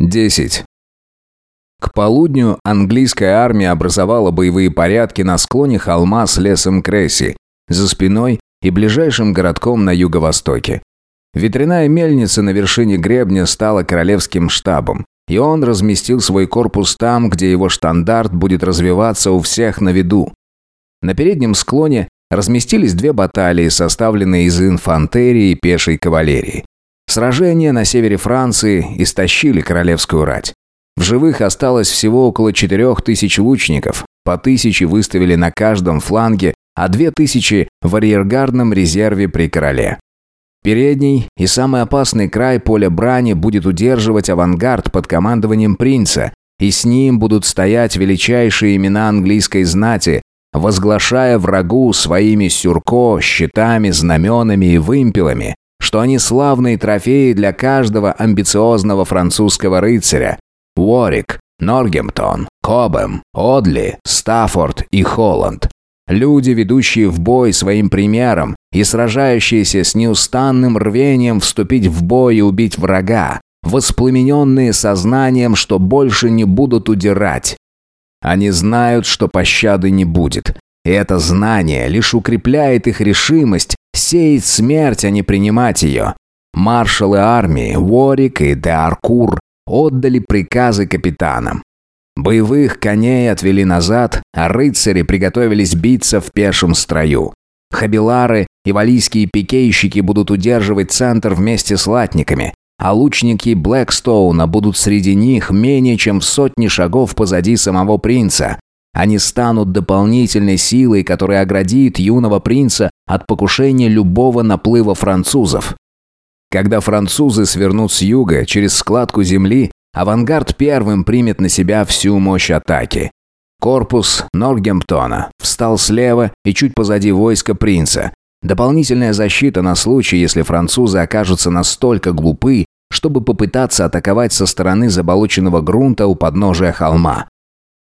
10. К полудню английская армия образовала боевые порядки на склоне холма с лесом Кресси, за спиной и ближайшим городком на юго-востоке. Ветряная мельница на вершине гребня стала королевским штабом, и он разместил свой корпус там, где его штандарт будет развиваться у всех на виду. На переднем склоне разместились две баталии, составленные из инфантерии и пешей кавалерии. Сражения на севере Франции истощили королевскую рать. В живых осталось всего около четырех тысяч лучников, по тысяче выставили на каждом фланге, а две тысячи в арьергардном резерве при короле. Передний и самый опасный край поля брани будет удерживать авангард под командованием принца, и с ним будут стоять величайшие имена английской знати, возглашая врагу своими сюрко, щитами, знаменами и вымпелами, что они славные трофеи для каждого амбициозного французского рыцаря. Уорик, Норгемптон, Кобем, Одли, Стаффорд и Холланд. Люди, ведущие в бой своим примером и сражающиеся с неустанным рвением вступить в бой и убить врага, воспламененные сознанием, что больше не будут удирать. Они знают, что пощады не будет. И это знание лишь укрепляет их решимость сеять смерть, а не принимать ее. Маршалы армии Уорик и де Аркур отдали приказы капитанам. Боевых коней отвели назад, а рыцари приготовились биться в пешем строю. Хабилары и валийские пикейщики будут удерживать центр вместе с латниками, а лучники Блэкстоуна будут среди них менее чем в сотни шагов позади самого принца. Они станут дополнительной силой, которая оградит юного принца от покушения любого наплыва французов. Когда французы свернут с юга через складку земли, авангард первым примет на себя всю мощь атаки. Корпус Норгемптона встал слева и чуть позади войска принца. Дополнительная защита на случай, если французы окажутся настолько глупы, чтобы попытаться атаковать со стороны заболоченного грунта у подножия холма.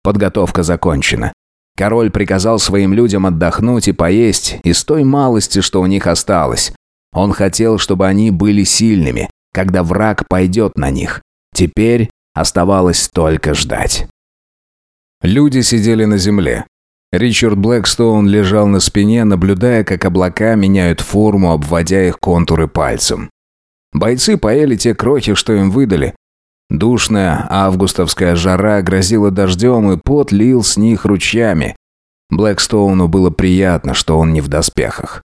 Подготовка закончена. Король приказал своим людям отдохнуть и поесть из той малости, что у них осталось. Он хотел, чтобы они были сильными, когда враг пойдет на них. Теперь оставалось только ждать. Люди сидели на земле. Ричард Блэкстоун лежал на спине, наблюдая, как облака меняют форму, обводя их контуры пальцем. Бойцы поели те крохи, что им выдали, Душная августовская жара грозила дождем, и пот лил с них ручьями. Блэкстоуну было приятно, что он не в доспехах.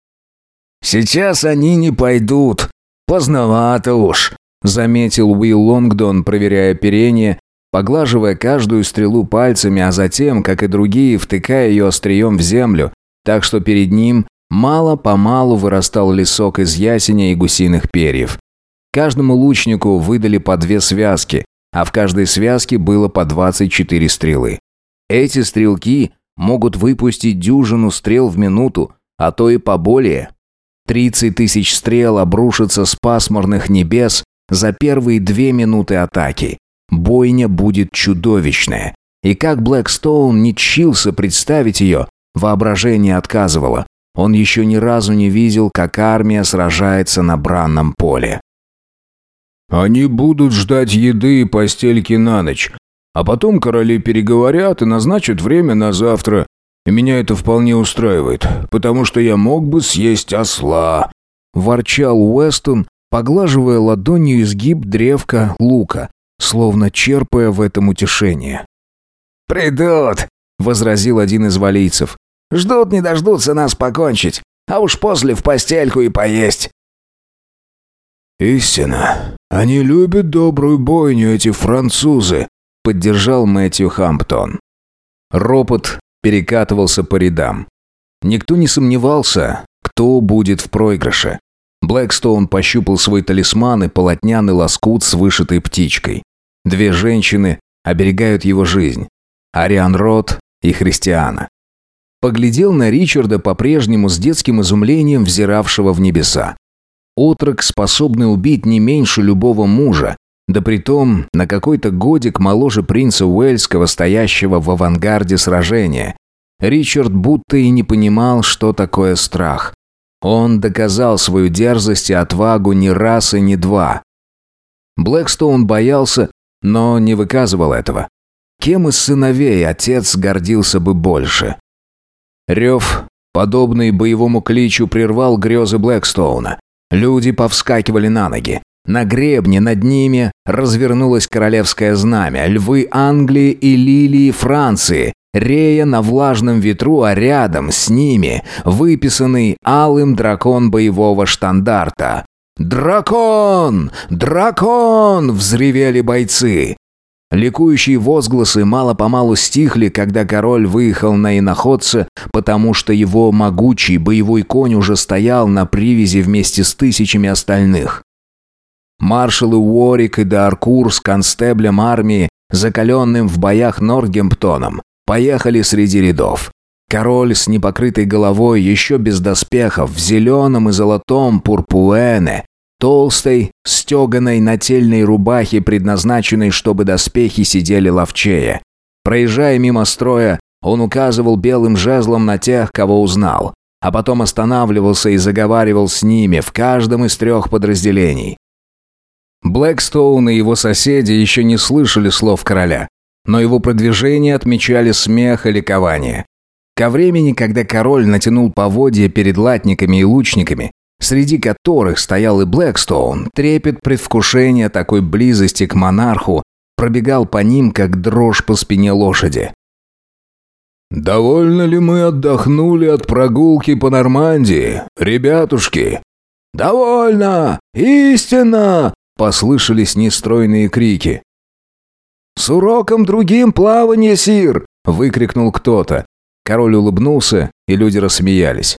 «Сейчас они не пойдут. Поздновато уж», — заметил Уилл Лонгдон, проверяя оперение, поглаживая каждую стрелу пальцами, а затем, как и другие, втыкая ее острием в землю, так что перед ним мало-помалу вырастал лесок из ясеня и гусиных перьев. Каждому лучнику выдали по две связки, а в каждой связке было по 24 стрелы. Эти стрелки могут выпустить дюжину стрел в минуту, а то и поболее. 30 тысяч стрел обрушатся с пасмурных небес за первые две минуты атаки. Бойня будет чудовищная. И как Блэкстоун не чился представить ее, воображение отказывало. Он еще ни разу не видел, как армия сражается на бранном поле. Они будут ждать еды и постельки на ночь. А потом короли переговорят и назначат время на завтра. И меня это вполне устраивает, потому что я мог бы съесть осла», – ворчал Уэстон, поглаживая ладонью изгиб древка лука, словно черпая в этом утешение. «Придут», – возразил один из валийцев. «Ждут не дождутся нас покончить, а уж после в постельку и поесть». «Истина. Они любят добрую бойню, эти французы», — поддержал Мэтью Хамптон. Ропот перекатывался по рядам. Никто не сомневался, кто будет в проигрыше. Блэкстоун пощупал свой талисман и полотняный лоскут с вышитой птичкой. Две женщины оберегают его жизнь. Ариан Рот и Христиана. Поглядел на Ричарда по-прежнему с детским изумлением, взиравшего в небеса. Отрок, способный убить не меньше любого мужа, да притом на какой-то годик моложе принца Уэльского, стоящего в авангарде сражения. Ричард будто и не понимал, что такое страх. Он доказал свою дерзость и отвагу не раз и не два. Блэкстоун боялся, но не выказывал этого. Кем из сыновей отец гордился бы больше? Рев, подобный боевому кличу, прервал грезы Блэкстоуна. Люди повскакивали на ноги. На гребне над ними развернулось королевское знамя, львы Англии и лилии Франции, рея на влажном ветру, а рядом с ними выписанный алым дракон боевого штандарта. «Дракон! Дракон!» – взревели бойцы. Ликующие возгласы мало-помалу стихли, когда король выехал на иноходца, потому что его могучий боевой конь уже стоял на привязи вместе с тысячами остальных. Маршалы Уорик и Даркур с констеблем армии, закаленным в боях Нортгемптоном, поехали среди рядов. Король с непокрытой головой, еще без доспехов, в зеленом и золотом пурпуэне, толстой, стеганой нательной рубахе, предназначенной, чтобы доспехи сидели ловчее. Проезжая мимо строя, он указывал белым жезлом на тех, кого узнал, а потом останавливался и заговаривал с ними в каждом из трех подразделений. Блэкстоун и его соседи еще не слышали слов короля, но его продвижение отмечали смех и ликование. Ко времени, когда король натянул поводья перед латниками и лучниками, среди которых стоял и Блэкстоун, трепет предвкушения такой близости к монарху пробегал по ним, как дрожь по спине лошади. «Довольно ли мы отдохнули от прогулки по Нормандии, ребятушки?» «Довольно! Истинно!» – послышались нестройные крики. «С уроком другим плавание, сир!» – выкрикнул кто-то. Король улыбнулся, и люди рассмеялись.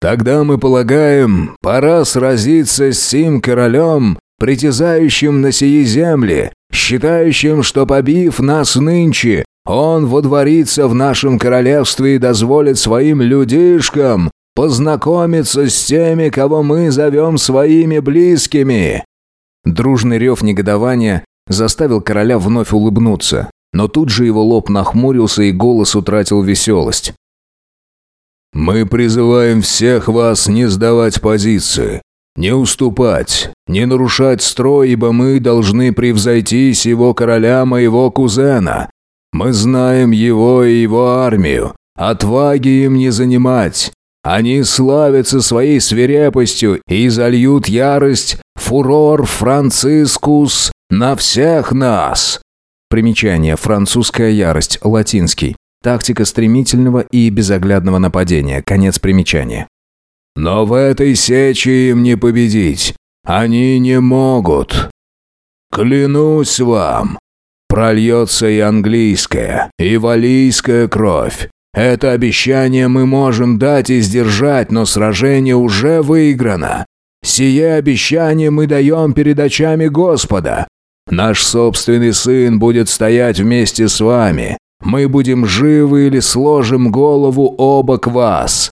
Тогда мы полагаем, пора сразиться с сим королем, притязающим на сии земли, считающим, что побив нас нынче, он водворится в нашем королевстве и дозволит своим людишкам познакомиться с теми, кого мы зовем своими близкими». Дружный рев негодования заставил короля вновь улыбнуться, но тут же его лоб нахмурился и голос утратил веселость. Мы призываем всех вас не сдавать позиции, не уступать, не нарушать строй, ибо мы должны превзойти сего короля моего кузена. Мы знаем его и его армию, отваги им не занимать. Они славятся своей свирепостью и зальют ярость, фурор Францискус на всех нас. Примечание. Французская ярость. Латинский. Тактика стремительного и безоглядного нападения. Конец примечания. Но в этой сече им не победить. Они не могут. Клянусь вам, прольется и английская, и валийская кровь. Это обещание мы можем дать и сдержать, но сражение уже выиграно. Сие обещание мы даем перед очами Господа. Наш собственный сын будет стоять вместе с вами, мы будем живы или сложим голову оба к вас.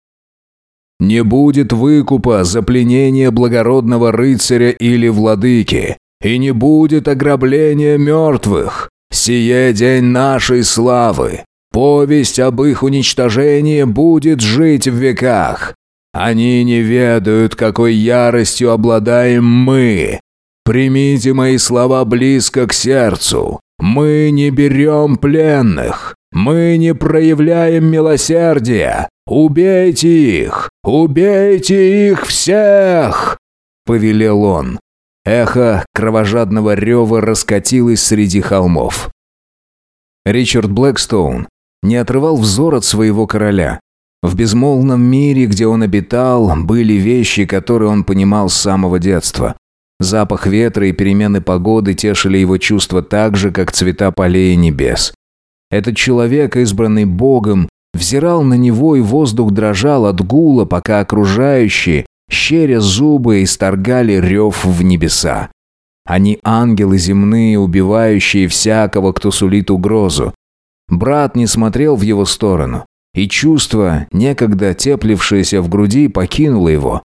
Не будет выкупа за пленение благородного рыцаря или владыки, и не будет ограбления мертвых. Сие день нашей славы. Повесть об их уничтожении будет жить в веках. Они не ведают, какой яростью обладаем мы. Примите мои слова близко к сердцу. Мы не берем пленных. Мы не проявляем милосердия. Убейте их! Убейте их всех!» Повелел он. Эхо кровожадного рева раскатилось среди холмов. Ричард Блэкстоун не отрывал взор от своего короля. В безмолвном мире, где он обитал, были вещи, которые он понимал с самого детства. Запах ветра и перемены погоды тешили его чувства так же, как цвета полей и небес. Этот человек, избранный Богом, взирал на него, и воздух дрожал от гула, пока окружающие, щеря зубы, исторгали рев в небеса. Они ангелы земные, убивающие всякого, кто сулит угрозу. Брат не смотрел в его сторону, и чувство, некогда теплившееся в груди, покинуло его.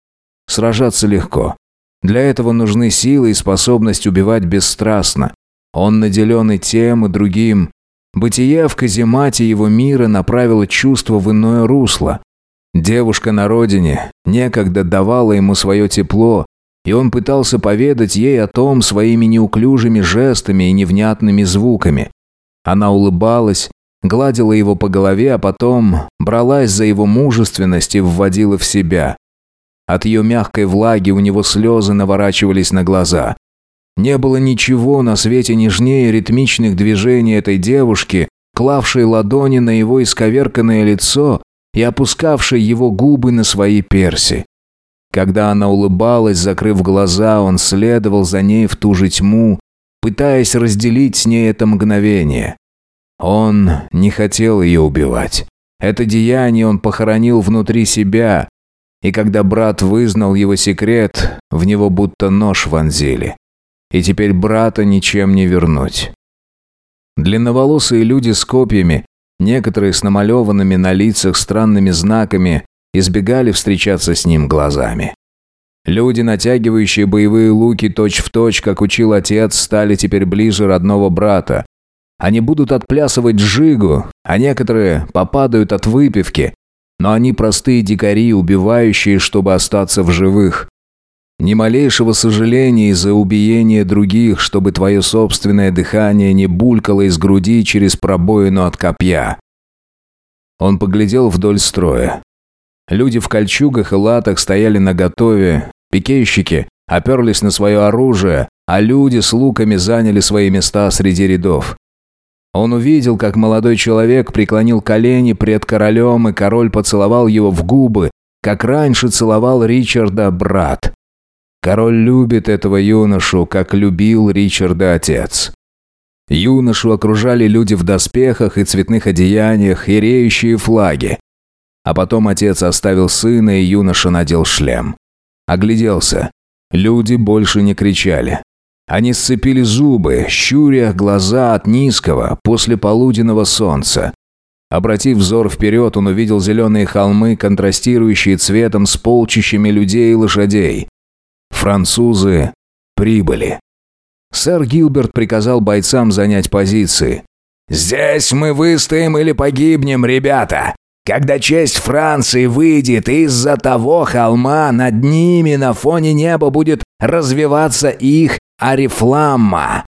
Сражаться легко. Для этого нужны силы и способность убивать бесстрастно. Он наделен и тем, и другим. Бытие в каземате его мира направило чувство в иное русло. Девушка на родине некогда давала ему свое тепло, и он пытался поведать ей о том своими неуклюжими жестами и невнятными звуками. Она улыбалась, гладила его по голове, а потом бралась за его мужественность и вводила в себя. От ее мягкой влаги у него слезы наворачивались на глаза. Не было ничего на свете нежнее ритмичных движений этой девушки, клавшей ладони на его исковерканное лицо и опускавшей его губы на свои перси. Когда она улыбалась, закрыв глаза, он следовал за ней в ту же тьму, пытаясь разделить с ней это мгновение. Он не хотел ее убивать. Это деяние он похоронил внутри себя, и когда брат вызнал его секрет, в него будто нож вонзили. И теперь брата ничем не вернуть. Длинноволосые люди с копьями, некоторые с намалеванными на лицах странными знаками, избегали встречаться с ним глазами. Люди, натягивающие боевые луки точь-в-точь, точь, как учил отец, стали теперь ближе родного брата. Они будут отплясывать джигу, а некоторые попадают от выпивки, но они простые дикари, убивающие, чтобы остаться в живых. Ни малейшего сожаления из-за убиения других, чтобы твое собственное дыхание не булькало из груди через пробоину от копья. Он поглядел вдоль строя. Люди в кольчугах и латах стояли наготове, пикейщики оперлись на свое оружие, а люди с луками заняли свои места среди рядов. Он увидел, как молодой человек преклонил колени пред королем, и король поцеловал его в губы, как раньше целовал Ричарда брат. Король любит этого юношу, как любил Ричарда отец. Юношу окружали люди в доспехах и цветных одеяниях и реющие флаги. А потом отец оставил сына, и юноша надел шлем. Огляделся. Люди больше не кричали. Они сцепили зубы, щуря глаза от низкого, после полуденного солнца. Обратив взор вперед, он увидел зеленые холмы, контрастирующие цветом с полчищами людей и лошадей. Французы прибыли. Сэр Гилберт приказал бойцам занять позиции. «Здесь мы выстоим или погибнем, ребята! Когда честь Франции выйдет из-за того холма, над ними на фоне неба будет развиваться их Арифламма.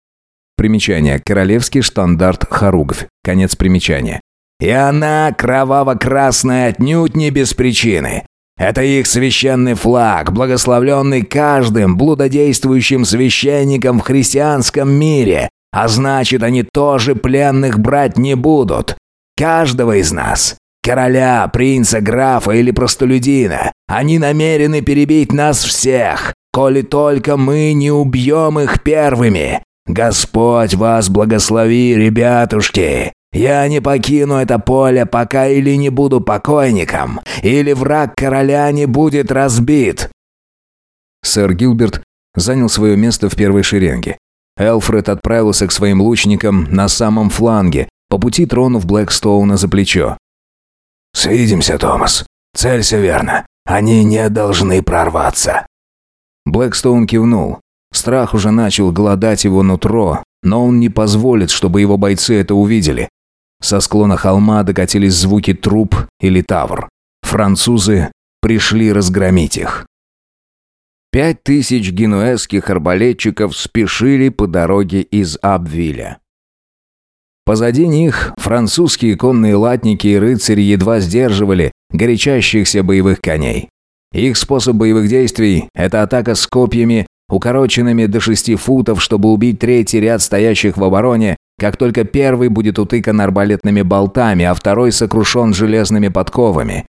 Примечание. Королевский штандарт Харугвь. Конец примечания. И она кроваво-красная отнюдь не без причины. Это их священный флаг, благословленный каждым блудодействующим священником в христианском мире, а значит, они тоже пленных брать не будут. Каждого из нас, короля, принца, графа или простолюдина, они намерены перебить нас всех, коли только мы не убьем их первыми. Господь вас благослови, ребятушки. Я не покину это поле, пока или не буду покойником, или враг короля не будет разбит». Сэр Гилберт занял свое место в первой шеренге. Элфред отправился к своим лучникам на самом фланге, по пути тронув Блэкстоуна за плечо. «Свидимся, Томас. Целься верно. Они не должны прорваться». Блэкстоун кивнул. Страх уже начал голодать его нутро, но он не позволит, чтобы его бойцы это увидели. Со склона холма докатились звуки труп или тавр. Французы пришли разгромить их. Пять тысяч генуэзских арбалетчиков спешили по дороге из Абвиля. Позади них французские конные латники и рыцари едва сдерживали горячащихся боевых коней. Их способ боевых действий – это атака с копьями, укороченными до шести футов, чтобы убить третий ряд стоящих в обороне, как только первый будет утыкан арбалетными болтами, а второй сокрушен железными подковами.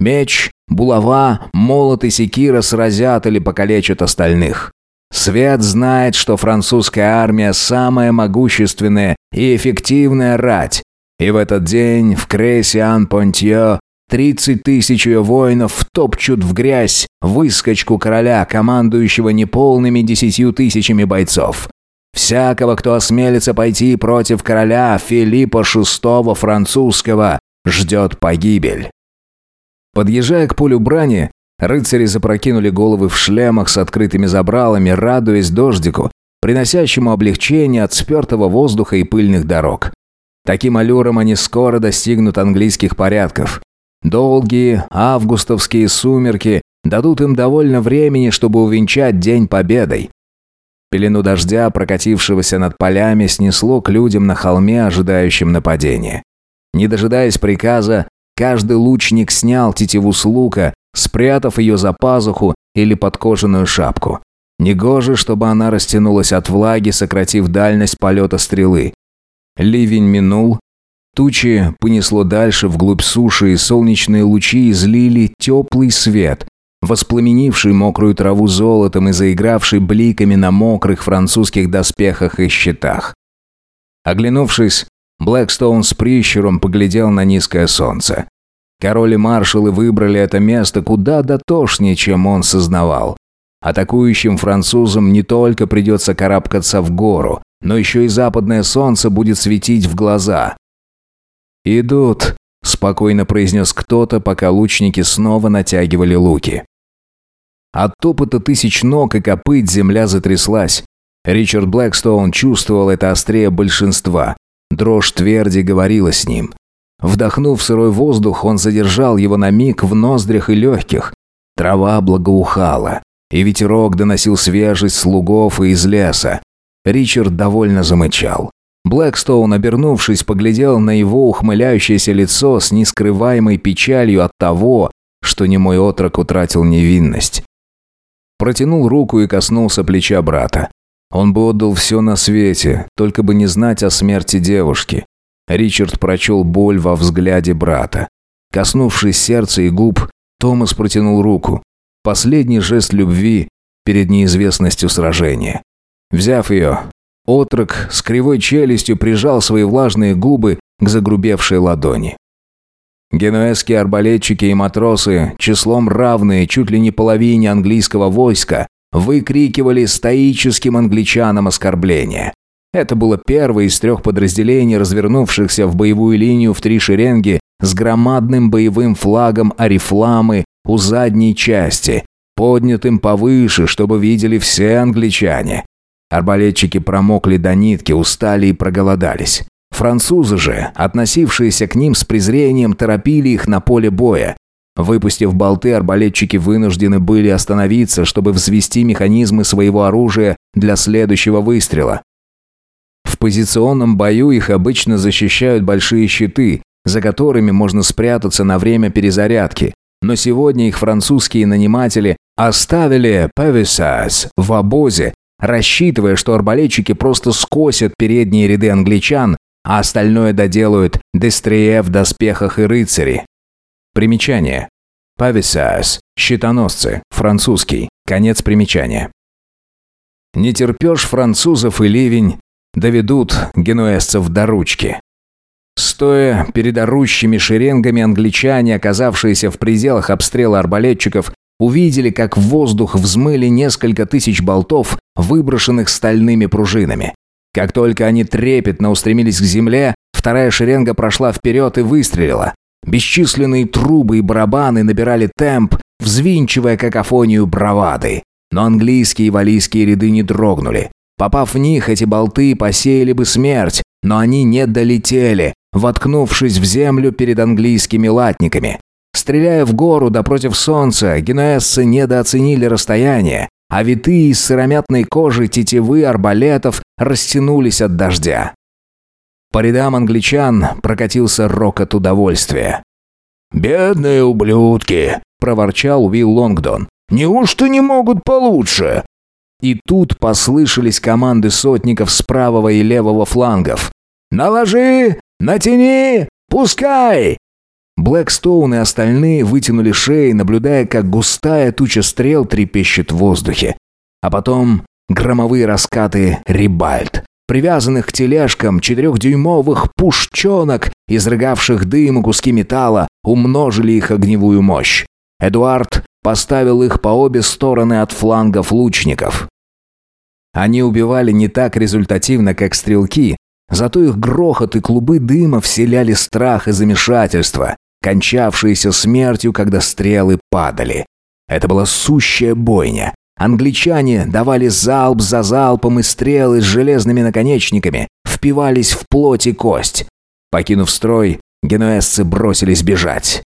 Меч, булава, молот и секира сразят или покалечат остальных. Свет знает, что французская армия самая могущественная и эффективная рать. И в этот день в крейсе Ан-Понтье Тридцать тысяч ее воинов втопчут в грязь выскочку короля, командующего неполными десятью тысячами бойцов. Всякого, кто осмелится пойти против короля Филиппа VI французского, ждет погибель. Подъезжая к полю брани, рыцари запрокинули головы в шлемах с открытыми забралами, радуясь дождику, приносящему облегчение от спертого воздуха и пыльных дорог. Таким аллюром они скоро достигнут английских порядков. Долгие августовские сумерки Дадут им довольно времени, чтобы увенчать День Победой. Пелену дождя, прокатившегося над полями, снесло к людям на холме, ожидающим нападения. Не дожидаясь приказа, каждый лучник снял тетиву с лука, спрятав ее за пазуху или под кожаную шапку. Негоже, чтобы она растянулась от влаги, сократив дальность полета стрелы. Ливень минул, тучи понесло дальше вглубь суши, и солнечные лучи излили теплый свет, воспламенивший мокрую траву золотом и заигравший бликами на мокрых французских доспехах и щитах. Оглянувшись, Блэкстоун с прищуром поглядел на низкое солнце. Король и маршалы выбрали это место куда дотошнее, чем он сознавал. Атакующим французам не только придется карабкаться в гору, но еще и западное солнце будет светить в глаза. «Идут», – спокойно произнес кто-то, пока лучники снова натягивали луки. От топота тысяч ног и копыт земля затряслась. Ричард Блэкстоун чувствовал это острее большинства. Дрожь тверди говорила с ним. Вдохнув сырой воздух, он задержал его на миг в ноздрях и легких. Трава благоухала, и ветерок доносил свежесть слугов и из леса. Ричард довольно замычал. Блэкстоун, обернувшись, поглядел на его ухмыляющееся лицо с нескрываемой печалью от того, что немой отрок утратил невинность. Протянул руку и коснулся плеча брата. Он бы отдал все на свете, только бы не знать о смерти девушки. Ричард прочел боль во взгляде брата. Коснувшись сердца и губ, Томас протянул руку. Последний жест любви перед неизвестностью сражения. Взяв ее, отрок с кривой челюстью прижал свои влажные губы к загрубевшей ладони. Генуэзские арбалетчики и матросы, числом равные чуть ли не половине английского войска, выкрикивали стоическим англичанам оскорбления. Это было первое из трех подразделений, развернувшихся в боевую линию в три шеренги с громадным боевым флагом Арифламы у задней части, поднятым повыше, чтобы видели все англичане. Арбалетчики промокли до нитки, устали и проголодались. Французы же, относившиеся к ним с презрением, торопили их на поле боя. Выпустив болты, арбалетчики вынуждены были остановиться, чтобы взвести механизмы своего оружия для следующего выстрела. В позиционном бою их обычно защищают большие щиты, за которыми можно спрятаться на время перезарядки. Но сегодня их французские наниматели оставили Певисас в обозе, рассчитывая, что арбалетчики просто скосят передние ряды англичан, а остальное доделают Дестрие в доспехах и рыцари. Примечание. Пависас. Щитоносцы. Французский. Конец примечания. Не терпешь французов и ливень, доведут генуэзцев до ручки. Стоя перед орущими шеренгами англичане, оказавшиеся в пределах обстрела арбалетчиков, увидели, как в воздух взмыли несколько тысяч болтов, выброшенных стальными пружинами. Как только они трепетно устремились к земле, вторая шеренга прошла вперед и выстрелила. Бесчисленные трубы и барабаны набирали темп, взвинчивая какофонию бравады. Но английские и валийские ряды не дрогнули. Попав в них, эти болты посеяли бы смерть, но они не долетели, воткнувшись в землю перед английскими латниками. Стреляя в гору да против солнца, генуэзцы недооценили расстояние, а витые из сыромятной кожи тетивы арбалетов растянулись от дождя. По рядам англичан прокатился рокот удовольствия. «Бедные ублюдки!» – проворчал Уилл Лонгдон. «Неужто не могут получше?» И тут послышались команды сотников с правого и левого флангов. «Наложи! Натяни! Пускай!» Блэкстоун и остальные вытянули шеи, наблюдая, как густая туча стрел трепещет в воздухе. А потом громовые раскаты рибальд, привязанных к тележкам четырехдюймовых пушченок, изрыгавших дым и куски металла, умножили их огневую мощь. Эдуард поставил их по обе стороны от флангов лучников. Они убивали не так результативно, как стрелки, зато их грохот и клубы дыма вселяли страх и замешательство, кончавшиеся смертью, когда стрелы падали. Это была сущая бойня. Англичане давали залп за залпом, и стрелы с железными наконечниками впивались в плоть и кость. Покинув строй, генуэзцы бросились бежать.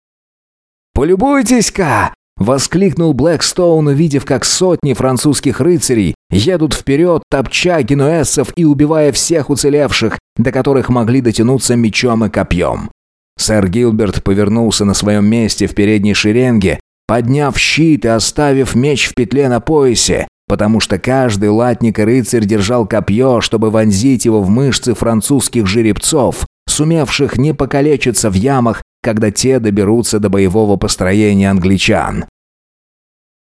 «Полюбуйтесь-ка! Воскликнул Блэкстоун, увидев, как сотни французских рыцарей едут вперед, топча генуэзцев и убивая всех уцелевших, до которых могли дотянуться мечом и копьем. Сэр Гилберт повернулся на своем месте в передней шеренге, подняв щит и оставив меч в петле на поясе, потому что каждый латник и рыцарь держал копье, чтобы вонзить его в мышцы французских жеребцов, сумевших не покалечиться в ямах, когда те доберутся до боевого построения англичан.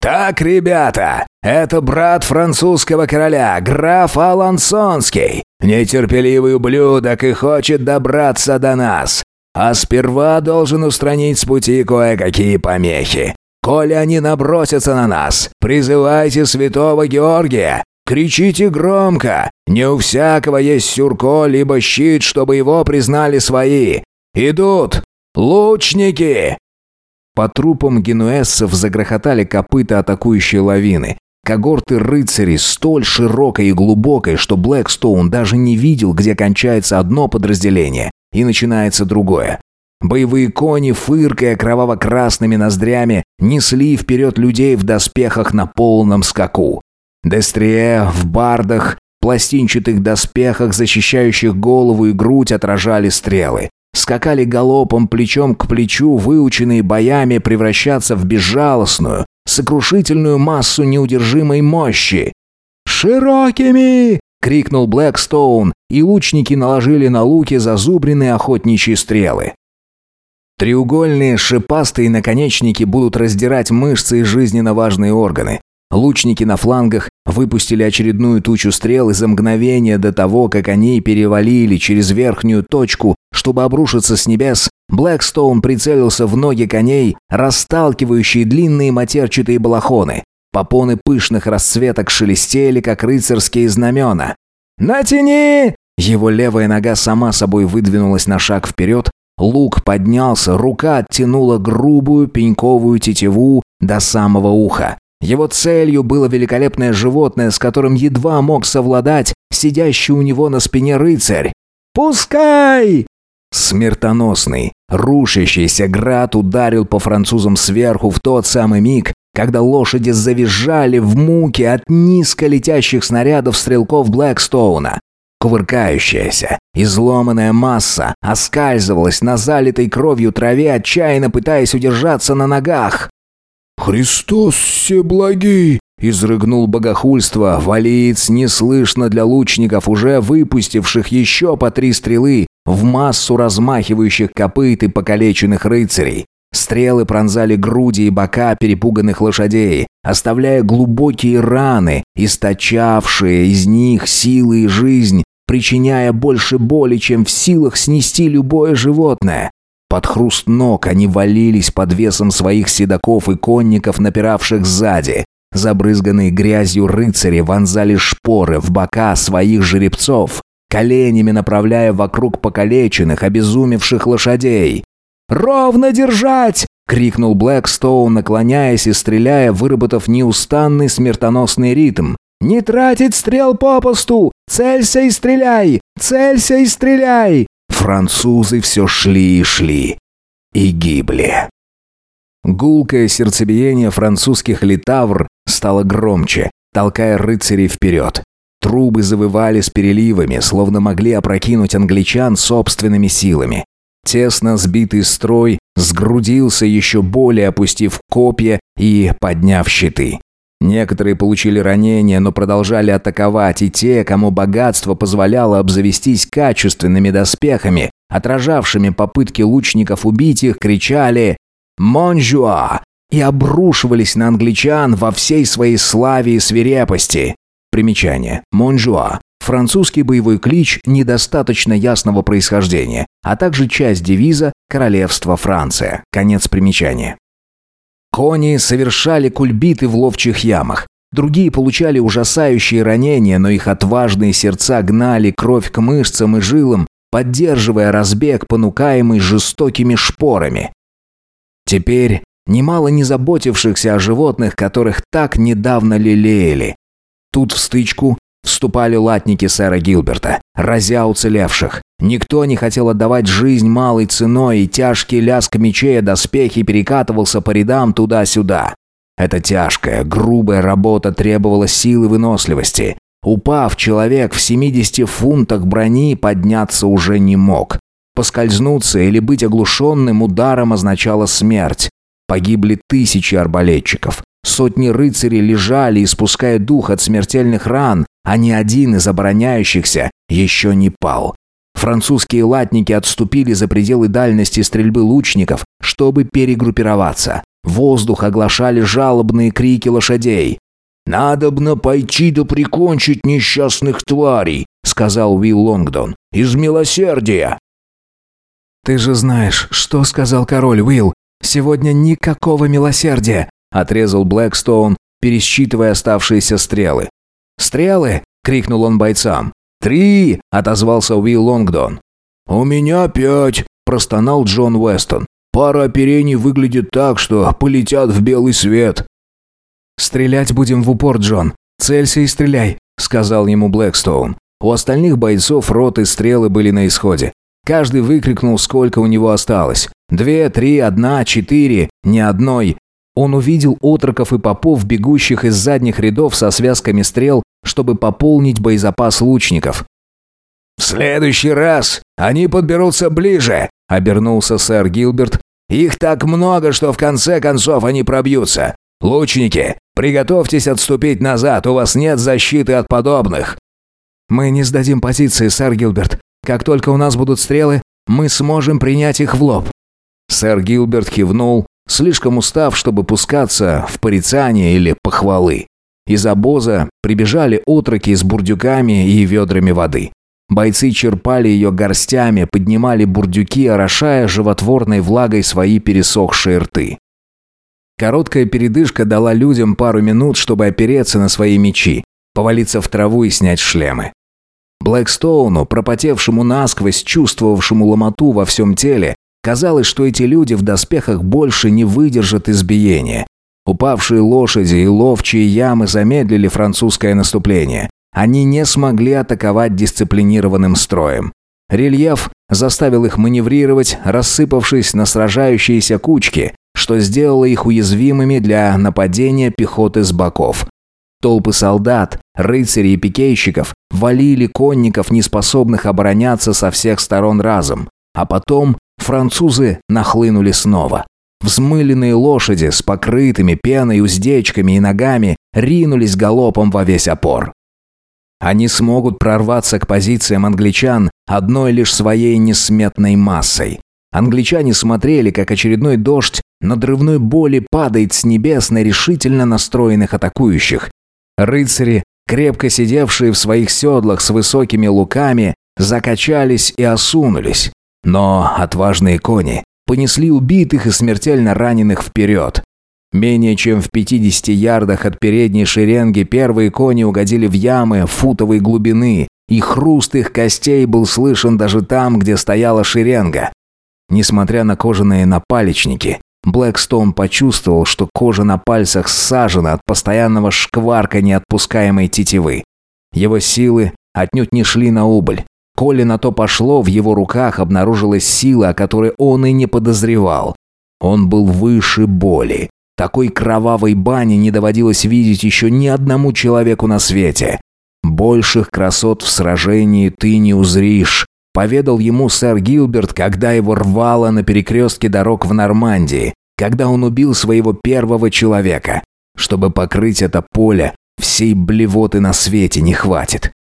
«Так, ребята, это брат французского короля, граф Алансонский, нетерпеливый ублюдок и хочет добраться до нас, а сперва должен устранить с пути кое-какие помехи. Коли они набросятся на нас, призывайте святого Георгия, кричите громко, не у всякого есть сюрко либо щит, чтобы его признали свои. Идут! Лучники!» По трупам генуэзцев загрохотали копыта атакующей лавины. Когорты рыцарей столь широкой и глубокой, что Блэкстоун даже не видел, где кончается одно подразделение и начинается другое. Боевые кони, фыркая кроваво-красными ноздрями, несли вперед людей в доспехах на полном скаку. Дестрие в бардах, пластинчатых доспехах, защищающих голову и грудь, отражали стрелы скакали галопом плечом к плечу, выученные боями превращаться в безжалостную, сокрушительную массу неудержимой мощи. «Широкими!» — крикнул Блэкстоун, и лучники наложили на луки зазубренные охотничьи стрелы. Треугольные шипастые наконечники будут раздирать мышцы и жизненно важные органы. Лучники на флангах выпустили очередную тучу стрел и за мгновение до того, как они перевалили через верхнюю точку, чтобы обрушиться с небес, Блэкстоун прицелился в ноги коней, расталкивающие длинные матерчатые балахоны. Попоны пышных расцветок шелестели, как рыцарские знамена. «Натяни!» Его левая нога сама собой выдвинулась на шаг вперед, лук поднялся, рука оттянула грубую пеньковую тетиву до самого уха. Его целью было великолепное животное, с которым едва мог совладать сидящий у него на спине рыцарь. «Пускай!» Смертоносный, рушащийся град ударил по французам сверху в тот самый миг, когда лошади завизжали в муке от низко летящих снарядов стрелков Блэкстоуна. Кувыркающаяся, изломанная масса оскальзывалась на залитой кровью траве, отчаянно пытаясь удержаться на ногах. «Христос всеблагий!» — изрыгнул богохульство. Валиец неслышно для лучников, уже выпустивших еще по три стрелы в массу размахивающих копыт и покалеченных рыцарей. Стрелы пронзали груди и бока перепуганных лошадей, оставляя глубокие раны, источавшие из них силы и жизнь, причиняя больше боли, чем в силах снести любое животное. Под хруст ног они валились под весом своих седаков и конников, напиравших сзади. Забрызганные грязью рыцари вонзали шпоры в бока своих жеребцов, коленями направляя вокруг покалеченных, обезумевших лошадей. «Ровно держать!» — крикнул Блэкстоун, наклоняясь и стреляя, выработав неустанный смертоносный ритм. «Не тратить стрел попусту! Целься и стреляй! Целься и стреляй!» Французы все шли и шли. И гибли. Гулкое сердцебиение французских литавр стало громче, толкая рыцарей вперед. Трубы завывали с переливами, словно могли опрокинуть англичан собственными силами. Тесно сбитый строй сгрудился еще более, опустив копья и подняв щиты. Некоторые получили ранения, но продолжали атаковать, и те, кому богатство позволяло обзавестись качественными доспехами, отражавшими попытки лучников убить их, кричали «Монжуа!» и обрушивались на англичан во всей своей славе и свирепости. Примечание. Монжуа. Французский боевой клич недостаточно ясного происхождения, а также часть девиза «Королевство Франция». Конец примечания. Кони совершали кульбиты в ловчих ямах. Другие получали ужасающие ранения, но их отважные сердца гнали кровь к мышцам и жилам, поддерживая разбег, понукаемый жестокими шпорами. Теперь немало не заботившихся о животных, которых так недавно лелеяли. Тут в стычку вступали латники сэра Гилберта, разя уцелевших. Никто не хотел отдавать жизнь малой ценой, и тяжкий лязг мечей доспехи перекатывался по рядам туда-сюда. Эта тяжкая, грубая работа требовала силы выносливости. Упав, человек в 70 фунтах брони подняться уже не мог. Поскользнуться или быть оглушенным ударом означало смерть. Погибли тысячи арбалетчиков. Сотни рыцарей лежали, испуская дух от смертельных ран, а ни один из обороняющихся еще не пал. Французские латники отступили за пределы дальности стрельбы лучников, чтобы перегруппироваться. Воздух оглашали жалобные крики лошадей. «Надобно пойти да прикончить несчастных тварей», — сказал Уилл Лонгдон. «Из милосердия». «Ты же знаешь, что сказал король Уилл. Сегодня никакого милосердия», — отрезал Блэкстоун, пересчитывая оставшиеся стрелы. «Стрелы!» — крикнул он бойцам. «Три!» — отозвался Уилл Лонгдон. «У меня пять!» — простонал Джон Уэстон. «Пара оперений выглядит так, что полетят в белый свет». «Стрелять будем в упор, Джон. Целься и стреляй», — сказал ему Блэкстоун. У остальных бойцов роты стрелы были на исходе. Каждый выкрикнул, сколько у него осталось. Две, три, одна, четыре, ни одной. Он увидел отроков и попов, бегущих из задних рядов со связками стрел, чтобы пополнить боезапас лучников. «В следующий раз они подберутся ближе», — обернулся сэр Гилберт. «Их так много, что в конце концов они пробьются. Лучники, приготовьтесь отступить назад, у вас нет защиты от подобных». «Мы не сдадим позиции, сэр Гилберт. Как только у нас будут стрелы, мы сможем принять их в лоб». Сэр Гилберт кивнул, слишком устав, чтобы пускаться в порицание или похвалы. Из обоза прибежали отроки с бурдюками и ведрами воды. Бойцы черпали ее горстями, поднимали бурдюки, орошая животворной влагой свои пересохшие рты. Короткая передышка дала людям пару минут, чтобы опереться на свои мечи, повалиться в траву и снять шлемы. Блэкстоуну, пропотевшему насквозь, чувствовавшему ломоту во всем теле, казалось, что эти люди в доспехах больше не выдержат избиения. Упавшие лошади и ловчие ямы замедлили французское наступление. Они не смогли атаковать дисциплинированным строем. Рельеф заставил их маневрировать, рассыпавшись на сражающиеся кучки, что сделало их уязвимыми для нападения пехоты с боков. Толпы солдат, рыцарей и пикейщиков валили конников, неспособных обороняться со всех сторон разом. А потом французы нахлынули снова. Взмыленные лошади с покрытыми пеной уздечками и ногами ринулись галопом во весь опор. Они смогут прорваться к позициям англичан одной лишь своей несметной массой. Англичане смотрели, как очередной дождь надрывной боли падает с небес на решительно настроенных атакующих. Рыцари, крепко сидевшие в своих седлах с высокими луками, закачались и осунулись. Но отважные кони понесли убитых и смертельно раненых вперед. Менее чем в 50 ярдах от передней шеренги первые кони угодили в ямы футовой глубины, и хруст их костей был слышен даже там, где стояла шеренга. Несмотря на кожаные напалечники, Блэкстоун почувствовал, что кожа на пальцах сажена от постоянного шкварка неотпускаемой тетивы. Его силы отнюдь не шли на убыль. Коли на то пошло, в его руках обнаружилась сила, о которой он и не подозревал. Он был выше боли. Такой кровавой бани не доводилось видеть еще ни одному человеку на свете. «Больших красот в сражении ты не узришь», — поведал ему сэр Гилберт, когда его рвало на перекрестке дорог в Нормандии, когда он убил своего первого человека. Чтобы покрыть это поле, всей блевоты на свете не хватит.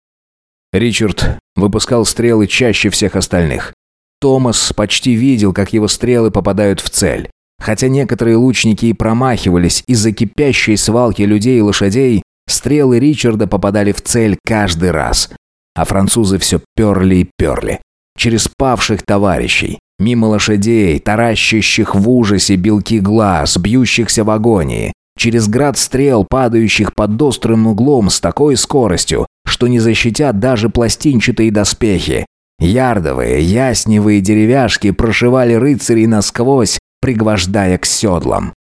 Ричард выпускал стрелы чаще всех остальных. Томас почти видел, как его стрелы попадают в цель. Хотя некоторые лучники и промахивались из-за кипящей свалки людей и лошадей, стрелы Ричарда попадали в цель каждый раз. А французы все перли и перли. Через павших товарищей, мимо лошадей, таращащих в ужасе белки глаз, бьющихся в агонии, через град стрел, падающих под острым углом с такой скоростью, что не защитят даже пластинчатые доспехи. Ярдовые, ясневые деревяшки прошивали рыцарей насквозь, пригвождая к седлам.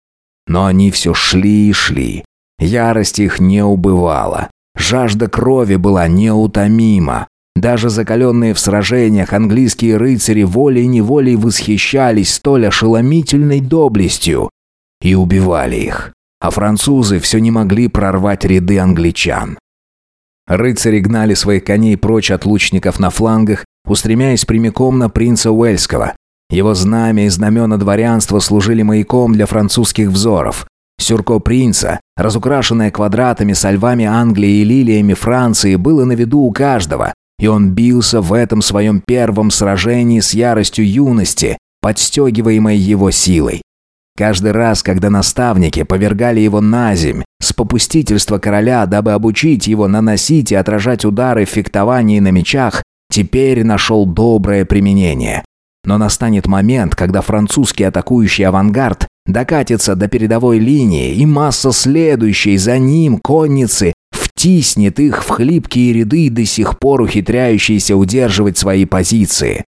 Но они все шли и шли. Ярость их не убывала. Жажда крови была неутомима. Даже закаленные в сражениях английские рыцари волей-неволей восхищались столь ошеломительной доблестью и убивали их, а французы все не могли прорвать ряды англичан. Рыцари гнали своих коней прочь от лучников на флангах, устремяясь прямиком на принца Уэльского. Его знамя и знамена дворянства служили маяком для французских взоров. Сюрко принца, разукрашенное квадратами со львами Англии и лилиями Франции, было на виду у каждого, и он бился в этом своем первом сражении с яростью юности, подстегиваемой его силой. Каждый раз, когда наставники повергали его на земь, с попустительства короля, дабы обучить его наносить и отражать удары в фехтовании на мечах, теперь нашел доброе применение. Но настанет момент, когда французский атакующий авангард докатится до передовой линии, и масса следующей за ним конницы втиснет их в хлипкие ряды, до сих пор ухитряющиеся удерживать свои позиции.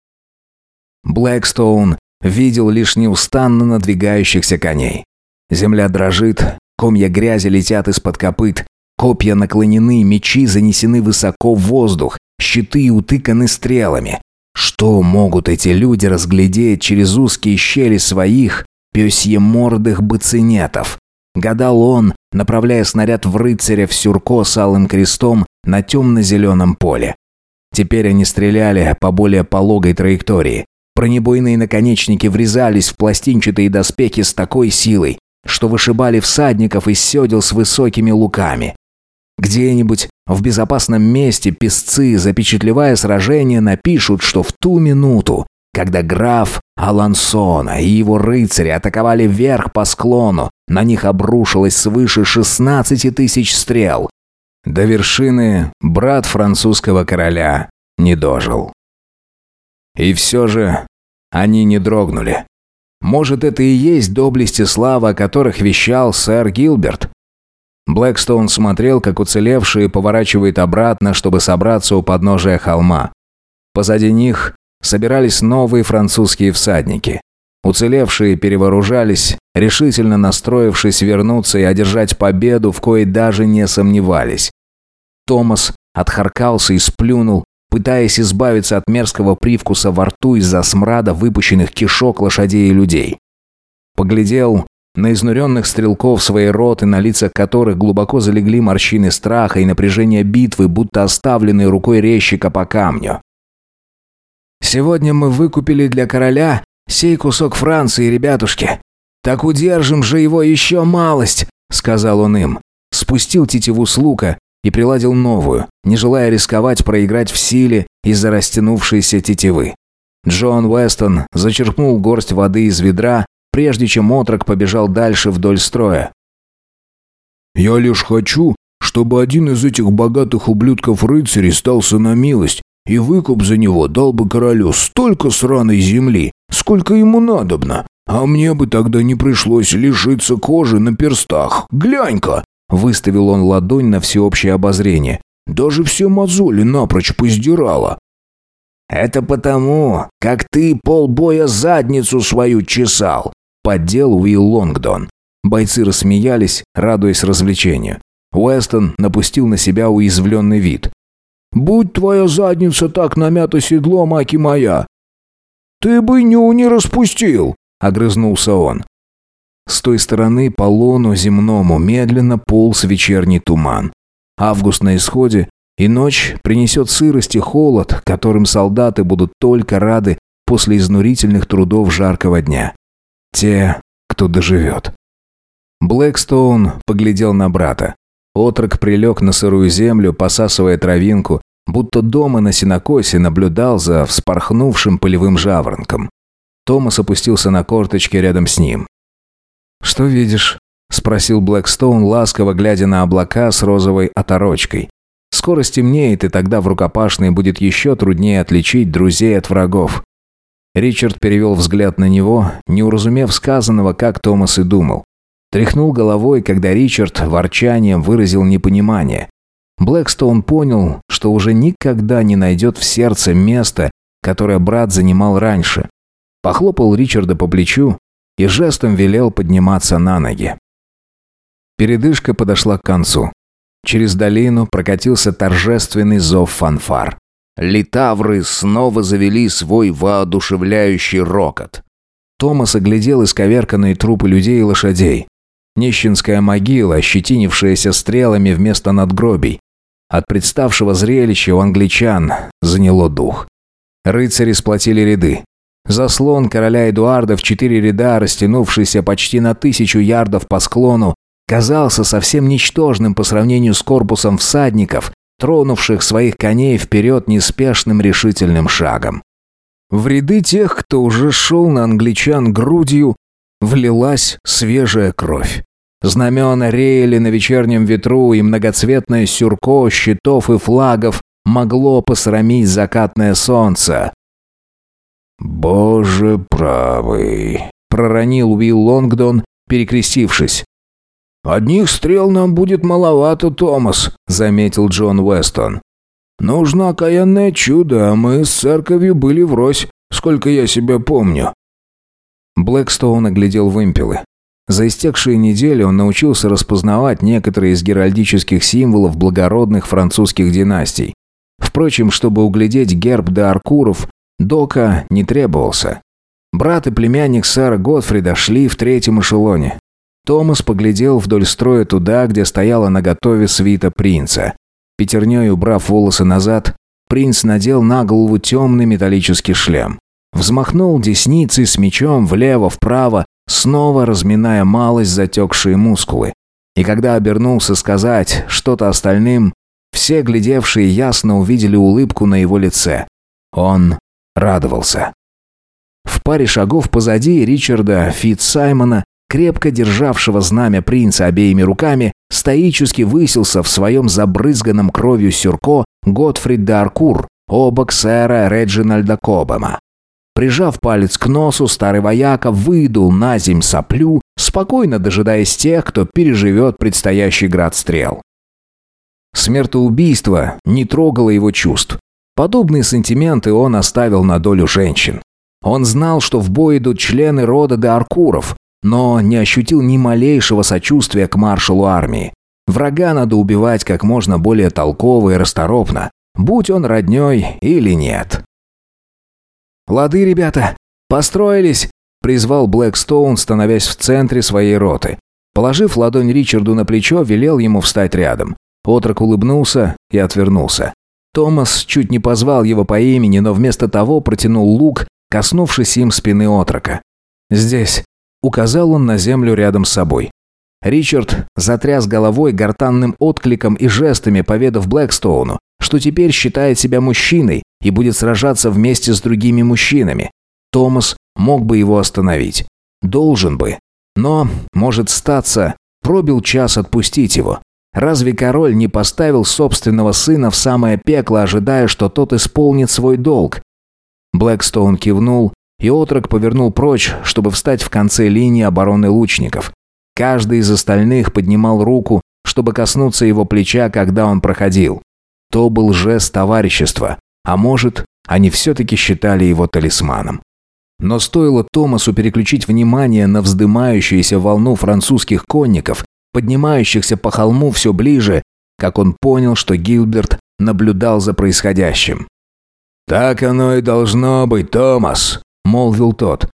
Блэкстоун видел лишь неустанно надвигающихся коней. Земля дрожит, комья грязи летят из-под копыт, копья наклонены, мечи занесены высоко в воздух, щиты утыканы стрелами. Что могут эти люди разглядеть через узкие щели своих пёсьемордых бацинетов? Гадал он, направляя снаряд в рыцаря в сюрко с алым крестом на темно-зеленом поле. Теперь они стреляли по более пологой траектории. Бронебойные наконечники врезались в пластинчатые доспехи с такой силой, что вышибали всадников из седел с высокими луками. Где-нибудь в безопасном месте песцы, запечатлевая сражение, напишут, что в ту минуту, когда граф Алансона и его рыцари атаковали вверх по склону, на них обрушилось свыше 16 тысяч стрел. До вершины брат французского короля не дожил. И все же они не дрогнули. Может, это и есть доблести славы, о которых вещал сэр Гилберт? Блэкстоун смотрел, как уцелевшие поворачивают обратно, чтобы собраться у подножия холма. Позади них собирались новые французские всадники. Уцелевшие перевооружались, решительно настроившись вернуться и одержать победу, в коей даже не сомневались. Томас отхаркался и сплюнул, пытаясь избавиться от мерзкого привкуса во рту из-за смрада выпущенных кишок лошадей и людей. Поглядел на изнуренных стрелков своей роты, на лицах которых глубоко залегли морщины страха и напряжения битвы, будто оставленные рукой резчика по камню. «Сегодня мы выкупили для короля сей кусок Франции, ребятушки. Так удержим же его еще малость», — сказал он им. Спустил тетиву с лука и приладил новую, не желая рисковать проиграть в силе из-за растянувшейся тетивы. Джон Уэстон зачерпнул горсть воды из ведра, прежде чем отрок побежал дальше вдоль строя. «Я лишь хочу, чтобы один из этих богатых ублюдков-рыцарей стался на милость, и выкуп за него дал бы королю столько сраной земли, сколько ему надобно, а мне бы тогда не пришлось лишиться кожи на перстах. Глянь-ка, Выставил он ладонь на всеобщее обозрение. Даже все мозоли напрочь поздирала. «Это потому, как ты полбоя задницу свою чесал», — поддел Уилл Лонгдон. Бойцы рассмеялись, радуясь развлечению. Уэстон напустил на себя уязвленный вид. «Будь твоя задница так намята седло, маки моя! Ты бы ню не распустил!» — огрызнулся он. С той стороны по лону земному медленно полз вечерний туман. Август на исходе, и ночь принесет сырость и холод, которым солдаты будут только рады после изнурительных трудов жаркого дня. Те, кто доживет. Блэкстоун поглядел на брата. Отрок прилег на сырую землю, посасывая травинку, будто дома на сенокосе наблюдал за вспорхнувшим полевым жаворонком. Томас опустился на корточки рядом с ним. «Что видишь?» – спросил Блэкстоун, ласково глядя на облака с розовой оторочкой. «Скоро стемнеет, и тогда в рукопашной будет еще труднее отличить друзей от врагов». Ричард перевел взгляд на него, не уразумев сказанного, как Томас и думал. Тряхнул головой, когда Ричард ворчанием выразил непонимание. Блэкстоун понял, что уже никогда не найдет в сердце место, которое брат занимал раньше. Похлопал Ричарда по плечу, и жестом велел подниматься на ноги. Передышка подошла к концу. Через долину прокатился торжественный зов фанфар. Литавры снова завели свой воодушевляющий рокот. Томас оглядел исковерканные трупы людей и лошадей. Нищенская могила, ощетинившаяся стрелами вместо надгробий. От представшего зрелища у англичан заняло дух. Рыцари сплотили ряды. Заслон короля Эдуарда в четыре ряда, растянувшийся почти на тысячу ярдов по склону, казался совсем ничтожным по сравнению с корпусом всадников, тронувших своих коней вперед неспешным решительным шагом. В ряды тех, кто уже шел на англичан грудью, влилась свежая кровь. Знамена реяли на вечернем ветру, и многоцветное сюрко щитов и флагов могло посрамить закатное солнце. «Боже правый!» — проронил Уилл Лонгдон, перекрестившись. «Одних стрел нам будет маловато, Томас», — заметил Джон Уэстон. «Нужно окаянное чудо, а мы с церковью были врозь, сколько я себя помню». Блэкстоун оглядел вымпелы. За истекшие недели он научился распознавать некоторые из геральдических символов благородных французских династий. Впрочем, чтобы углядеть герб де Аркуров, Дока не требовался. Брат и племянник сэра Готфрида шли в третьем эшелоне. Томас поглядел вдоль строя туда, где стояла наготове свита принца. Пятерней убрав волосы назад, принц надел на голову темный металлический шлем. Взмахнул десницей с мечом влево-вправо, снова разминая малость затекшие мускулы. И когда обернулся сказать что-то остальным, все глядевшие ясно увидели улыбку на его лице. Он радовался. В паре шагов позади Ричарда Фитцсаймона, крепко державшего знамя принца обеими руками, стоически высился в своем забрызганном кровью сюрко Готфрид де Аркур, обок сэра Реджинальда Кобема. Прижав палец к носу, старый вояка выдул на земь соплю, спокойно дожидаясь тех, кто переживет предстоящий град стрел. Смертоубийство не трогало его чувств. Подобные сантименты он оставил на долю женщин. Он знал, что в бой идут члены рода де Аркуров, но не ощутил ни малейшего сочувствия к маршалу армии. Врага надо убивать как можно более толково и расторопно, будь он роднёй или нет. «Лады, ребята! Построились!» — призвал Блэкстоун, становясь в центре своей роты. Положив ладонь Ричарду на плечо, велел ему встать рядом. Отрок улыбнулся и отвернулся. Томас чуть не позвал его по имени, но вместо того протянул лук, коснувшись им спины отрока. «Здесь», — указал он на землю рядом с собой. Ричард затряс головой гортанным откликом и жестами, поведав Блэкстоуну, что теперь считает себя мужчиной и будет сражаться вместе с другими мужчинами. Томас мог бы его остановить. Должен бы. Но, может статься, пробил час отпустить его. Разве король не поставил собственного сына в самое пекло, ожидая, что тот исполнит свой долг? Блэкстоун кивнул, и отрок повернул прочь, чтобы встать в конце линии обороны лучников. Каждый из остальных поднимал руку, чтобы коснуться его плеча, когда он проходил. То был жест товарищества, а может, они все-таки считали его талисманом. Но стоило Томасу переключить внимание на вздымающуюся волну французских конников, поднимающихся по холму все ближе, как он понял, что Гилберт наблюдал за происходящим. «Так оно и должно быть, Томас», — молвил тот.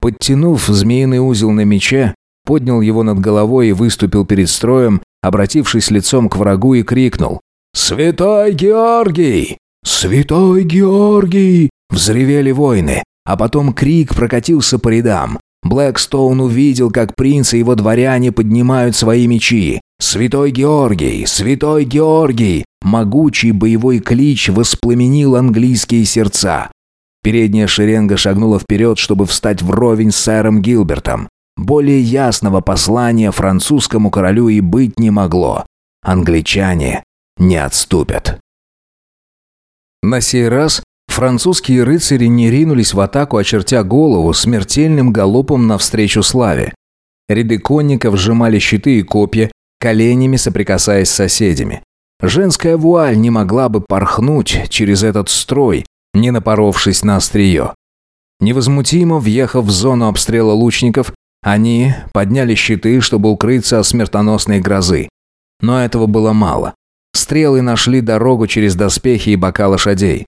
Подтянув змеиный узел на мече, поднял его над головой и выступил перед строем, обратившись лицом к врагу и крикнул. «Святой Георгий! Святой Георгий!» Взревели воины, а потом крик прокатился по рядам. Блэкстоун увидел, как принц и его дворяне поднимают свои мечи. «Святой Георгий! Святой Георгий!» Могучий боевой клич воспламенил английские сердца. Передняя шеренга шагнула вперед, чтобы встать вровень с сэром Гилбертом. Более ясного послания французскому королю и быть не могло. Англичане не отступят. На сей раз французские рыцари не ринулись в атаку, очертя голову смертельным галопом навстречу славе. Ряды конников сжимали щиты и копья, коленями соприкасаясь с соседями. Женская вуаль не могла бы порхнуть через этот строй, не напоровшись на острие. Невозмутимо въехав в зону обстрела лучников, они подняли щиты, чтобы укрыться от смертоносной грозы. Но этого было мало. Стрелы нашли дорогу через доспехи и бока лошадей.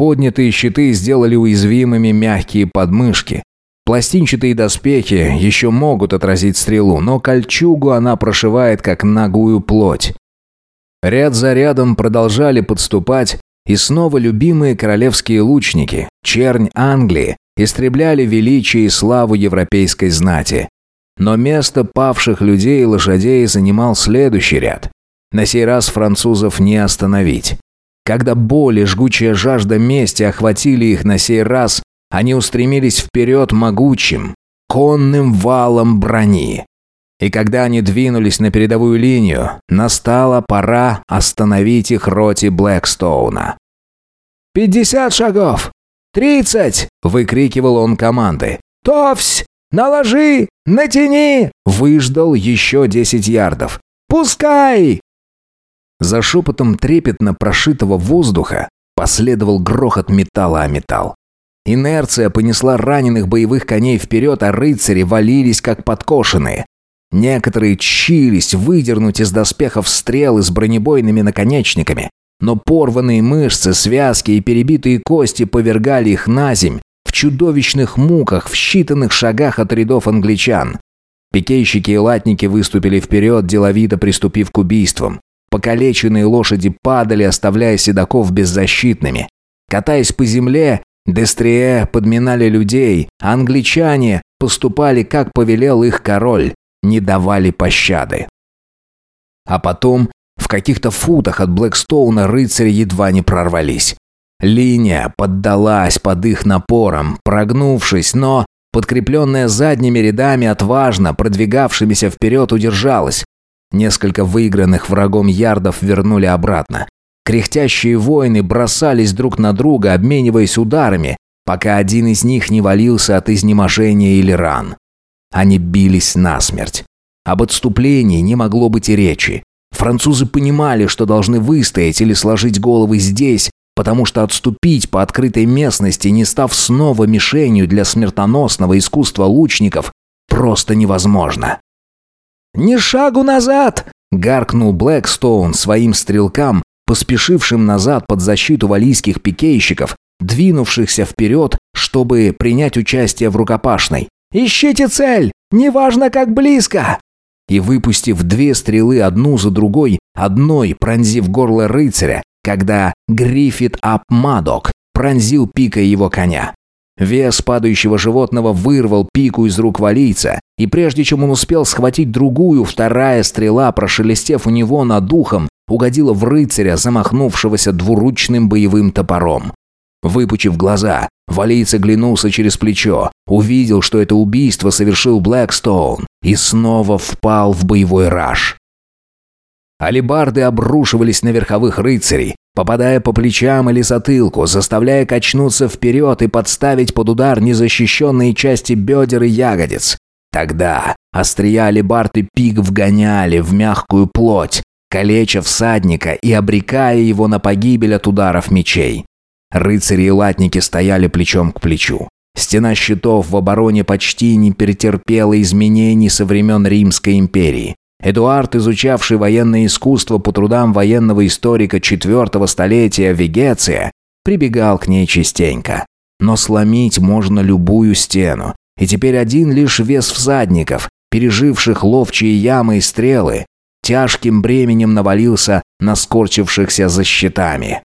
Поднятые щиты сделали уязвимыми мягкие подмышки. Пластинчатые доспехи еще могут отразить стрелу, но кольчугу она прошивает как нагую плоть. Ряд за рядом продолжали подступать, и снова любимые королевские лучники, чернь Англии, истребляли величие и славу европейской знати. Но место павших людей и лошадей занимал следующий ряд. На сей раз французов не остановить. Когда боль и жгучая жажда мести охватили их на сей раз, они устремились вперед могучим, конным валом брони. И когда они двинулись на передовую линию, настала пора остановить их роте Блэкстоуна. «Пятьдесят шагов! Тридцать!» – выкрикивал он команды. «Товсь! Наложи! Натяни!» Выждал еще десять ярдов. «Пускай!» За шепотом трепетно прошитого воздуха последовал грохот металла о металл. Инерция понесла раненых боевых коней вперед, а рыцари валились как подкошенные. Некоторые чились выдернуть из доспехов стрелы с бронебойными наконечниками, но порванные мышцы, связки и перебитые кости повергали их на земь в чудовищных муках в считанных шагах от рядов англичан. Пикейщики и латники выступили вперед, деловито приступив к убийствам. Покалеченные лошади падали, оставляя седаков беззащитными. Катаясь по земле, Дестрие подминали людей, а англичане поступали, как повелел их король, не давали пощады. А потом, в каких-то футах от Блэкстоуна рыцари едва не прорвались. Линия поддалась под их напором, прогнувшись, но, подкрепленная задними рядами отважно продвигавшимися вперед, удержалась. Несколько выигранных врагом ярдов вернули обратно. Кряхтящие воины бросались друг на друга, обмениваясь ударами, пока один из них не валился от изнеможения или ран. Они бились насмерть. Об отступлении не могло быть и речи. Французы понимали, что должны выстоять или сложить головы здесь, потому что отступить по открытой местности, не став снова мишенью для смертоносного искусства лучников, просто невозможно. «Ни шагу назад!» — гаркнул Блэкстоун своим стрелкам, поспешившим назад под защиту валийских пикейщиков, двинувшихся вперед, чтобы принять участие в рукопашной. «Ищите цель! Неважно, как близко!» И выпустив две стрелы одну за другой, одной пронзив горло рыцаря, когда Гриффит Ап Мадок пронзил пикой его коня. Вес падающего животного вырвал пику из рук валийца, и прежде чем он успел схватить другую, вторая стрела, прошелестев у него над духом, угодила в рыцаря, замахнувшегося двуручным боевым топором. Выпучив глаза, валийц оглянулся через плечо, увидел, что это убийство совершил Блэкстоун, и снова впал в боевой раж. Алибарды обрушивались на верховых рыцарей, попадая по плечам или затылку, заставляя качнуться вперед и подставить под удар незащищенные части бедер и ягодиц. Тогда острия алибард и пик вгоняли в мягкую плоть, калеча всадника и обрекая его на погибель от ударов мечей. Рыцари и латники стояли плечом к плечу. Стена щитов в обороне почти не перетерпела изменений со времен Римской империи. Эдуард, изучавший военное искусство по трудам военного историка четвертого столетия Вегеция, прибегал к ней частенько. Но сломить можно любую стену, и теперь один лишь вес всадников, переживших ловчие ямы и стрелы, тяжким бременем навалился на скорчившихся за щитами.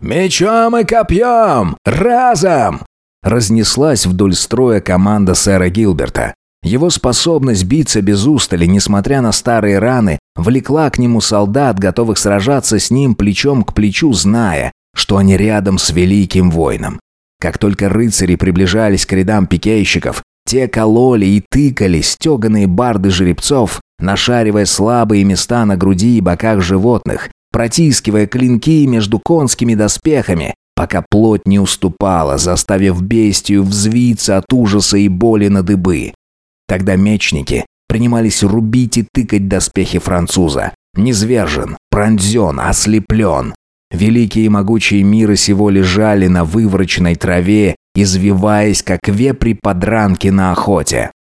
«Мечом и копьем! Разом!» Разнеслась вдоль строя команда сэра Гилберта. Его способность биться без устали, несмотря на старые раны, влекла к нему солдат, готовых сражаться с ним плечом к плечу, зная, что они рядом с великим воином. Как только рыцари приближались к рядам пикейщиков, те кололи и тыкали стеганые барды жеребцов, нашаривая слабые места на груди и боках животных, протискивая клинки между конскими доспехами, пока плоть не уступала, заставив бестию взвиться от ужаса и боли на дыбы. Тогда мечники принимались рубить и тыкать доспехи француза. Низвержен, пронзен, ослеплен. Великие и могучие миры сего лежали на вывороченной траве, извиваясь, как вепри подранки на охоте.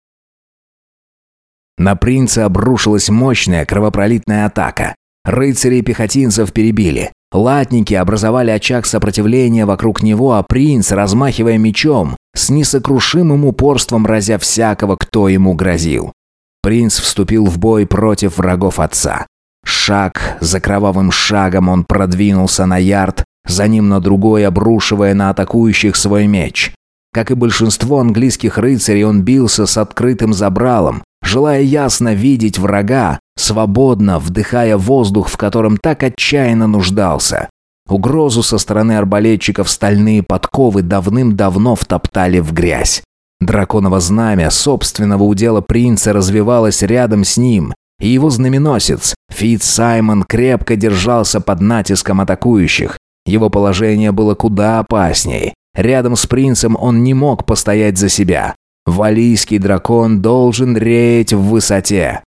На принца обрушилась мощная кровопролитная атака. Рыцари и пехотинцев перебили. Латники образовали очаг сопротивления вокруг него, а принц, размахивая мечом, с несокрушимым упорством разя всякого, кто ему грозил. Принц вступил в бой против врагов отца. Шаг за кровавым шагом он продвинулся на ярд, за ним на другой, обрушивая на атакующих свой меч. Как и большинство английских рыцарей, он бился с открытым забралом, желая ясно видеть врага, свободно вдыхая воздух, в котором так отчаянно нуждался. Угрозу со стороны арбалетчиков стальные подковы давным-давно втоптали в грязь. Драконово знамя собственного удела принца развивалось рядом с ним, и его знаменосец, Фитц Саймон, крепко держался под натиском атакующих. Его положение было куда опасней. Рядом с принцем он не мог постоять за себя. Валийский дракон должен реять в высоте.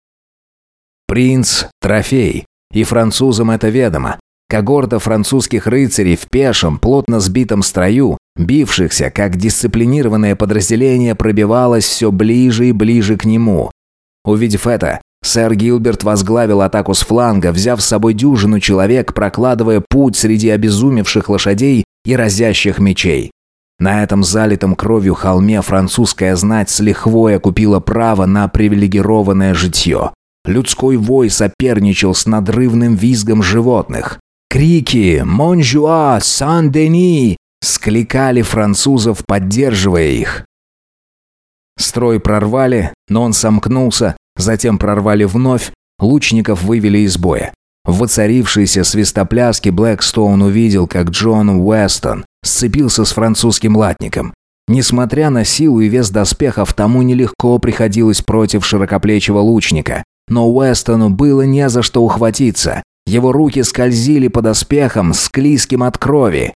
Принц – трофей, и французам это ведомо. Когорта французских рыцарей в пешем, плотно сбитом строю, бившихся, как дисциплинированное подразделение, пробивалось все ближе и ближе к нему. Увидев это, сэр Гилберт возглавил атаку с фланга, взяв с собой дюжину человек, прокладывая путь среди обезумевших лошадей и разящих мечей. На этом залитом кровью холме французская знать с лихвой окупила право на привилегированное житье. Людской вой соперничал с надрывным визгом животных. Крики «Монжуа! Сан-Дени!» скликали французов, поддерживая их. Строй прорвали, но он сомкнулся, затем прорвали вновь, лучников вывели из боя. В воцарившейся свистопляске Блэкстоун увидел, как Джон Уэстон сцепился с французским латником. Несмотря на силу и вес доспехов, тому нелегко приходилось против широкоплечего лучника. Но Уэстону было не за что ухватиться. Его руки скользили по доспехам, склизким от крови.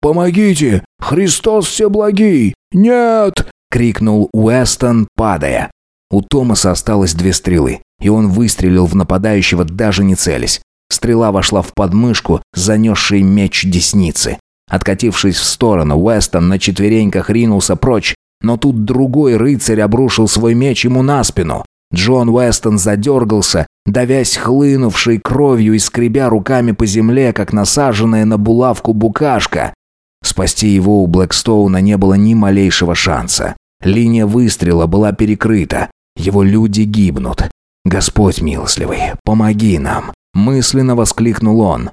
«Помогите! Христос всеблагий! Нет!» — крикнул Уэстон, падая. У Томаса осталось две стрелы и он выстрелил в нападающего, даже не целясь. Стрела вошла в подмышку, занесший меч десницы. Откатившись в сторону, Уэстон на четвереньках ринулся прочь, но тут другой рыцарь обрушил свой меч ему на спину. Джон Уэстон задергался, давясь хлынувшей кровью и скребя руками по земле, как насаженная на булавку букашка. Спасти его у Блэкстоуна не было ни малейшего шанса. Линия выстрела была перекрыта. Его люди гибнут. «Господь милостливый, помоги нам!» – мысленно воскликнул он.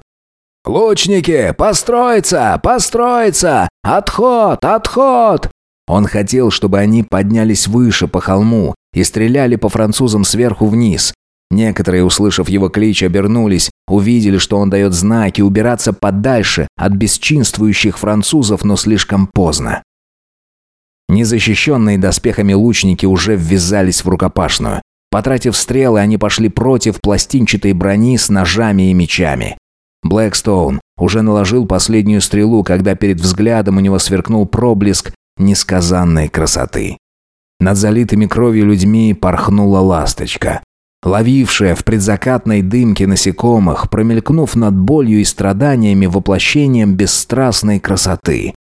«Лучники, построиться! Построиться! Отход! Отход!» Он хотел, чтобы они поднялись выше по холму и стреляли по французам сверху вниз. Некоторые, услышав его клич, обернулись, увидели, что он дает знаки убираться подальше от бесчинствующих французов, но слишком поздно. Незащищенные доспехами лучники уже ввязались в рукопашную. Потратив стрелы, они пошли против пластинчатой брони с ножами и мечами. Блэкстоун уже наложил последнюю стрелу, когда перед взглядом у него сверкнул проблеск несказанной красоты. Над залитыми кровью людьми порхнула ласточка. Ловившая в предзакатной дымке насекомых, промелькнув над болью и страданиями воплощением бесстрастной красоты.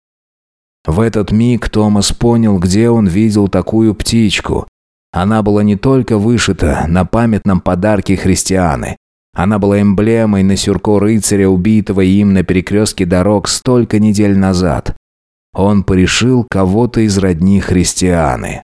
В этот миг Томас понял, где он видел такую птичку, она была не только вышита на памятном подарке христианы. Она была эмблемой на сюрко рыцаря, убитого им на перекрестке дорог столько недель назад. Он порешил кого-то из родни христианы.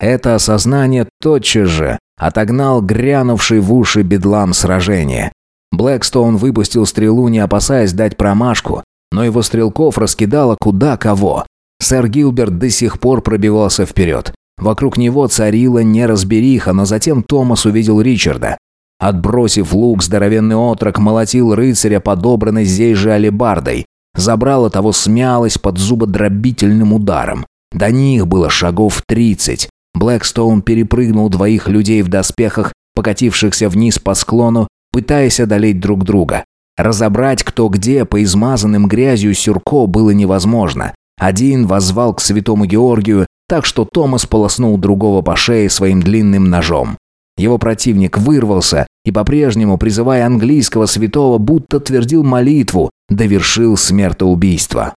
Это осознание тотчас же отогнал грянувший в уши бедлам сражения. Блэкстоун выпустил стрелу, не опасаясь дать промашку, но его стрелков раскидало куда кого. Сэр Гилберт до сих пор пробивался вперед. Вокруг него царила неразбериха, но затем Томас увидел Ричарда. Отбросив лук, здоровенный отрок молотил рыцаря, подобранной здесь же алебардой. Забрало того смялось под зубодробительным ударом. До них было шагов тридцать. Блэкстоун перепрыгнул двоих людей в доспехах, покатившихся вниз по склону, пытаясь одолеть друг друга. Разобрать, кто где, по измазанным грязью сюрко было невозможно. Один воззвал к святому Георгию, так что Томас полоснул другого по шее своим длинным ножом. Его противник вырвался и, по-прежнему призывая английского святого, будто твердил молитву, довершил смертоубийство.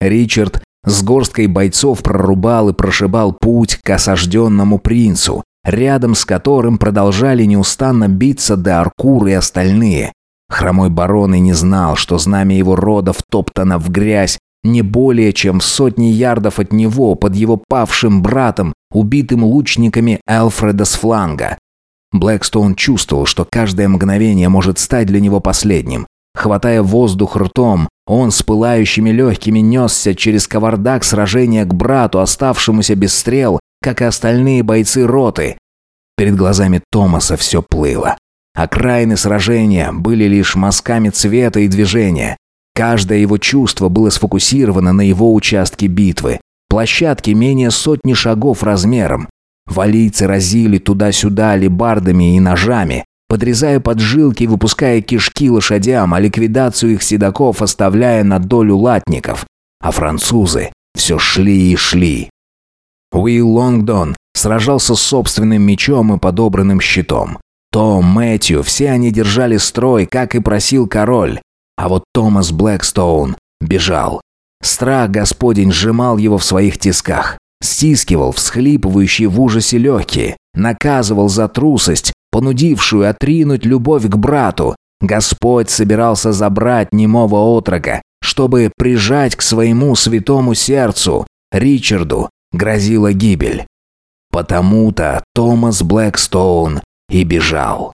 Ричард с горсткой бойцов прорубал и прошибал путь к осажденному принцу. рядом с которым продолжали неустанно биться Деаркур и остальные. Хромой барон и не знал, что знамя его рода втоптано в грязь не более чем в сотни ярдов от него, под его павшим братом, убитым лучниками Элфреда с фланга. Блэкстоун чувствовал, что каждое мгновение может стать для него последним. Хватая воздух ртом, он с пылающими легкими несся через кавардак сражения к брату, оставшемуся без стрел, как и остальные бойцы роты. Перед глазами Томаса все плыло. Окраины сражения были лишь мазками цвета и движения. Каждое его чувство было сфокусировано на его участке битвы. Площадки менее сотни шагов размером. Валийцы разили туда-сюда лебардами и ножами, подрезая поджилки и выпуская кишки лошадям, а ликвидацию их седаков оставляя на долю латников. А французы все шли и шли. Уилл Лонгдон сражался с собственным мечом и подобранным щитом. Том, Мэтью, все они держали строй, как и просил король. А вот Томас Блэкстоун бежал. Страх Господень сжимал его в своих тисках, стискивал всхлипывающие в ужасе легкие, наказывал за трусость, понудившую отринуть любовь к брату. Господь собирался забрать немого отрока, чтобы прижать к своему святому сердцу. Ричарду грозила гибель. Потому-то Томас Блэкстоун и бежал.